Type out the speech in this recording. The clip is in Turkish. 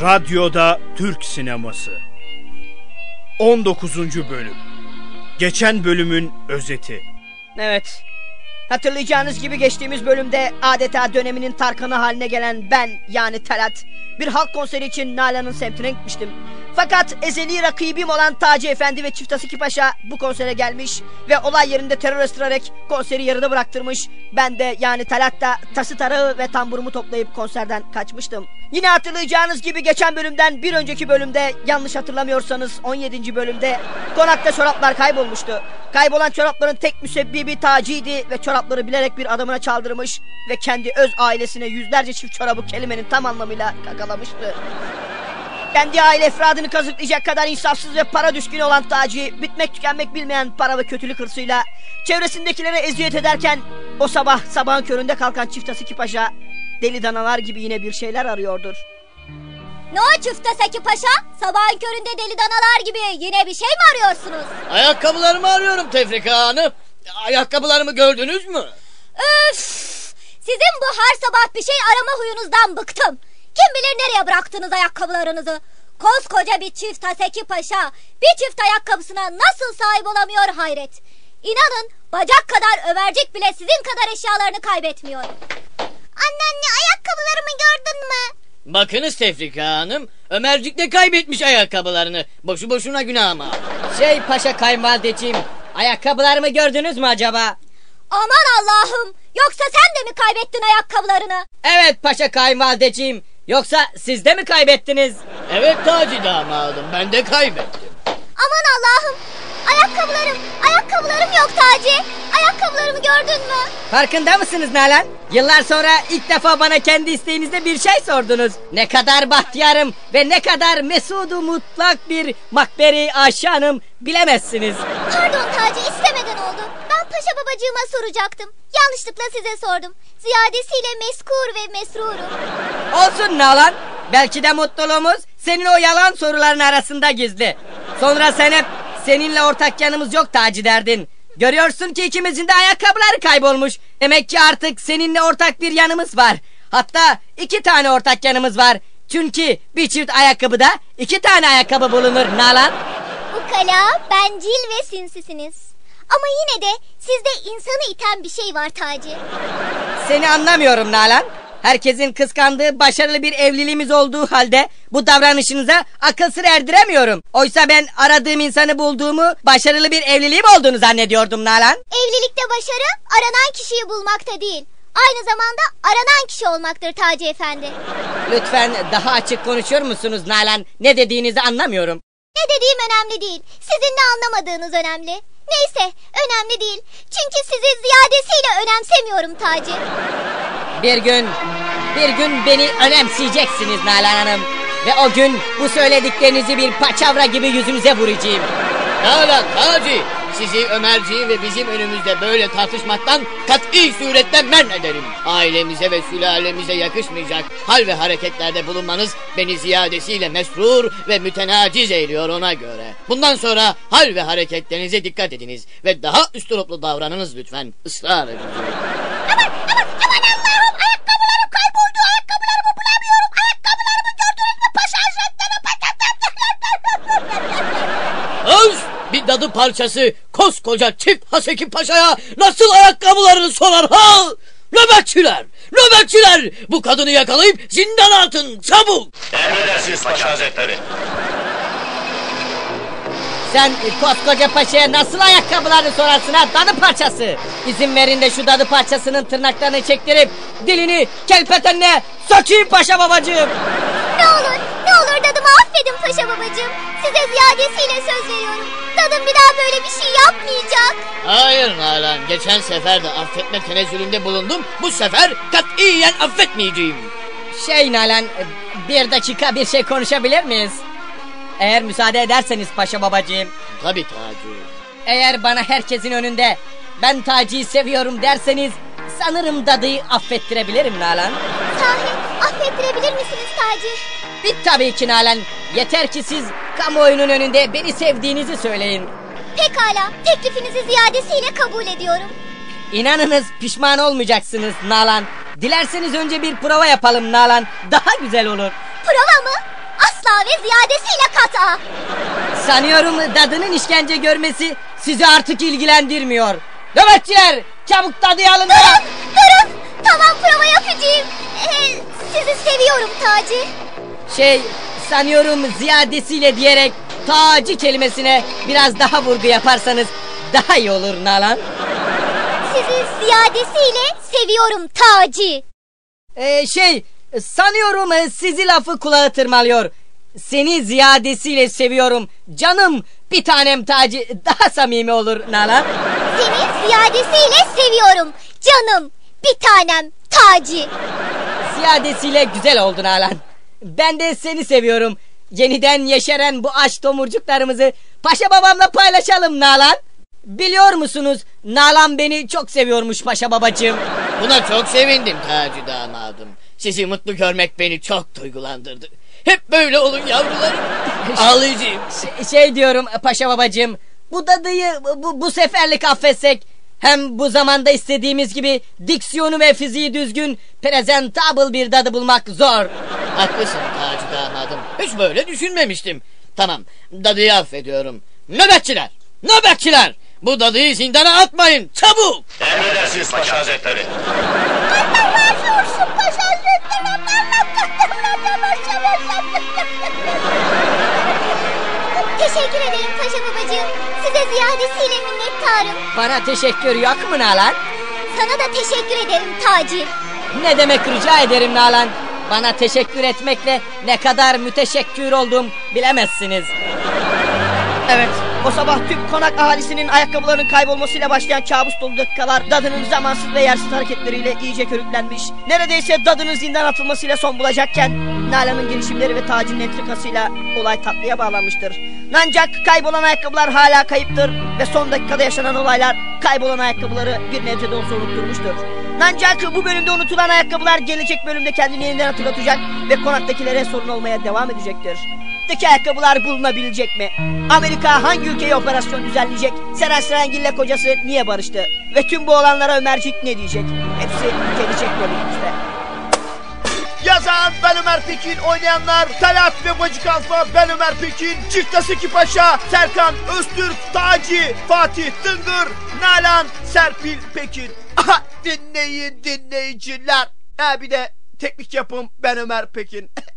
Radyoda Türk Sineması 19. Bölüm Geçen bölümün özeti Evet. Hatırlayacağınız gibi geçtiğimiz bölümde adeta döneminin Tarkan'ı haline gelen ben yani Talat bir halk konseri için Nalan'ın semtine gitmiştim. Fakat ezeli rakibim olan Taci Efendi ve Çift Asiki Paşa bu konsere gelmiş ve olay yerinde terör estirerek konseri yarıda bıraktırmış. Ben de yani Talat da tası tarağı ve tamburumu toplayıp konserden kaçmıştım. Yine hatırlayacağınız gibi geçen bölümden bir önceki bölümde yanlış hatırlamıyorsanız 17. bölümde konakta çoraplar kaybolmuştu. Kaybolan çorapların tek müsebbibi Taci'ydi ve çorapları bilerek bir adamına çaldırmış ve kendi öz ailesine yüzlerce çift çorabı kelimenin tam anlamıyla kakalamıştı. Kendi aile efradını kazıklayacak kadar insafsız ve para düşkünü olan Taci, bitmek tükenmek bilmeyen para ve kötülük hırsıyla çevresindekilere eziyet ederken o sabah sabahın köründe kalkan çift asiki paşa deli danalar gibi yine bir şeyler arıyordur. Ne o çifte Seki Paşa? Sabahın köründe deli danalar gibi yine bir şey mi arıyorsunuz? Ayakkabılarımı arıyorum Tefrika Hanım. Ayakkabılarımı gördünüz mü? Öf! Sizin bu her sabah bir şey arama huyunuzdan bıktım. Kim bilir nereye bıraktınız ayakkabılarınızı? Koskoca bir çift Haseki Paşa bir çift ayakkabısına nasıl sahip olamıyor hayret. İnanın bacak kadar övercik bile sizin kadar eşyalarını kaybetmiyor. Anneanne ayakkabılarımı gördün mü? Bakınız Tefrika Hanım. Ömercik de kaybetmiş ayakkabılarını. Boşu boşuna günah ama. Şey paşa kayınvalideciğim ayakkabılarımı gördünüz mü acaba? Aman Allah'ım yoksa sen de mi kaybettin ayakkabılarını? Evet paşa kayınvalideciğim yoksa siz de mi kaybettiniz? Evet Taci damadım ben de kaybettim. Aman Allah'ım ayakkabılarım ayakkabılarım yok Taci. Ayakkabılarımı gördün mü? Farkında mısınız Nalan? Yıllar sonra ilk defa bana kendi isteğinizde bir şey sordunuz. Ne kadar bahtiyarım ve ne kadar mesudu mutlak bir makberi aşanım bilemezsiniz. Pardon Taci istemeden oldu. Ben paşa babacığıma soracaktım. Yanlışlıkla size sordum. Ziyadesiyle meskur ve mesrurum. Olsun Nalan. Belki de mutluluğumuz senin o yalan soruların arasında gizli. Sonra sen hep seninle ortak yanımız yok Taci derdin. Görüyorsun ki ikimizin de ayakkabıları kaybolmuş. Demek ki artık seninle ortak bir yanımız var. Hatta iki tane ortak yanımız var. Çünkü bir çift ayakkabıda iki tane ayakkabı bulunur Nalan. Ukala, bencil ve sinsisiniz. Ama yine de sizde insanı iten bir şey var Taci. Seni anlamıyorum Nalan. Herkesin kıskandığı başarılı bir evliliğimiz olduğu halde bu davranışınıza akıl sır erdiremiyorum. Oysa ben aradığım insanı bulduğumu başarılı bir evliliğim olduğunu zannediyordum Nalan. Evlilikte başarı aranan kişiyi bulmakta değil. Aynı zamanda aranan kişi olmaktır Taci Efendi. Lütfen daha açık konuşuyor musunuz Nalan? Ne dediğinizi anlamıyorum. Ne dediğim önemli değil. Sizin ne anlamadığınız önemli. Neyse önemli değil. Çünkü sizi ziyadesiyle önemsemiyorum Taci. Bir gün, bir gün beni önemseyeceksiniz Nalan Hanım. Ve o gün bu söylediklerinizi bir paçavra gibi yüzünüze vuracağım. Nalan Taci sizi Ömerciği ve bizim önümüzde böyle tartışmaktan kat'i surette men ederim. Ailemize ve sülalemize yakışmayacak hal ve hareketlerde bulunmanız beni ziyadesiyle mesrur ve mütenaciz eyliyor ona göre. Bundan sonra hal ve hareketlerinize dikkat ediniz ve daha üstüruplu davranınız lütfen. Israr ediyorum. Parçası koskoca çift Haseki Paşa'ya nasıl ayakkabılarını sorar ha? Nöbetçiler! Nöbetçiler! Bu kadını yakalayıp zindana atın çabuk! Emredersiniz Paşa Hazretleri. Sen koskoca paşaya nasıl ayakkabılarını sorarsın ha dadı parçası. İzin verin de şu dadı parçasının tırnaklarını çektirip dilini kelpetenle sökeyim paşa babacığım. Ne olur olur dadımı affedin Paşa babacığım. Size ziyadesiyle söz veriyorum. Dadım bir daha böyle bir şey yapmayacak. Hayır Nalan, geçen sefer de affetme tenezzülünde bulundum. Bu sefer katiyen affetmeyeceğim. Şey Nalan bir dakika bir şey konuşabilir miyiz? Eğer müsaade ederseniz paşa babacığım. Tabii Taci. Eğer bana herkesin önünde ben Taci'yi seviyorum derseniz sanırım dadıyı affettirebilirim Nalan. Sahi affettirebilir misiniz Taci? Tabii ki Nalan. Yeter ki siz kamuoyunun önünde beni sevdiğinizi söyleyin. Pekala teklifinizi ziyadesiyle kabul ediyorum. İnanınız pişman olmayacaksınız Nalan. Dilerseniz önce bir prova yapalım Nalan. Daha güzel olur. Prova mı? asla ve ziyadesiyle kata. Sanıyorum dadının işkence görmesi sizi artık ilgilendirmiyor. Nöbetçiler çabuk dadıyı alın. Durun, durun. Tamam prova yapacağım. Ee, sizi seviyorum Taci. Şey sanıyorum ziyadesiyle diyerek tacı kelimesine biraz daha vurgu yaparsanız daha iyi olur Nalan. Sizi ziyadesiyle seviyorum Taci. Ee, şey sanıyorum sizi lafı kulağı tırmalıyor. Seni ziyadesiyle seviyorum. Canım bir tanem tacı daha samimi olur Nalan. Seni ziyadesiyle seviyorum. Canım, bir tanem Taci. Ziyadesiyle güzel oldun Nalan. Ben de seni seviyorum. Yeniden yeşeren bu aşk tomurcuklarımızı paşa babamla paylaşalım Nalan. Biliyor musunuz Nalan beni çok seviyormuş paşa babacığım. Buna çok sevindim Taci damadım. Sizi mutlu görmek beni çok duygulandırdı. Hep böyle olun yavrularım. Ağlayacağım. Ş- şey diyorum paşa babacığım. Bu dadıyı bu, bu seferlik affetsek. Hem bu zamanda istediğimiz gibi diksiyonu ve fiziği düzgün presentable bir dadı bulmak zor. Haklısın Taci damadım. Hiç böyle düşünmemiştim. Tamam, dadıyı affediyorum. Nöbetçiler! Nöbetçiler! Bu dadıyı zindana atmayın! Çabuk! Emredersiniz Paşa Hazretleri. minnettarım. Bana teşekkür yok mu Nalan? Sana da teşekkür ederim Taci. Ne demek rica ederim Nalan. Bana teşekkür etmekle ne kadar müteşekkür oldum bilemezsiniz. Evet, o sabah tüm konak ahalisinin ayakkabılarının kaybolmasıyla başlayan kabus dolu dakikalar dadının zamansız ve yersiz hareketleriyle iyice körüklenmiş. Neredeyse dadının zindan atılmasıyla son bulacakken Nalan'ın girişimleri ve tacının entrikasıyla olay tatlıya bağlanmıştır. Ancak kaybolan ayakkabılar hala kayıptır ve son dakikada yaşanan olaylar kaybolan ayakkabıları bir nebze de olsa unutturmuştur. Ancak bu bölümde unutulan ayakkabılar gelecek bölümde kendini yeniden hatırlatacak ve konaktakilere sorun olmaya devam edecektir. Daki ayakkabılar bulunabilecek mi? Amerika hangi ülkeye operasyon düzenleyecek? Seren Serengil'le kocası niye barıştı? Ve tüm bu olanlara Ömercik ne diyecek? Hepsi gelecek bölümümüzde. Yazan ben Ömer Pekin, oynayanlar Talat ve Bacı Kalfa, ben Ömer Pekin, Çift Aseki Paşa, Serkan Öztürk, Taci, Fatih Tıngır, Nalan, Serpil Pekin. Aha, dinleyin dinleyiciler. Ha bir de teknik yapım ben Ömer Pekin.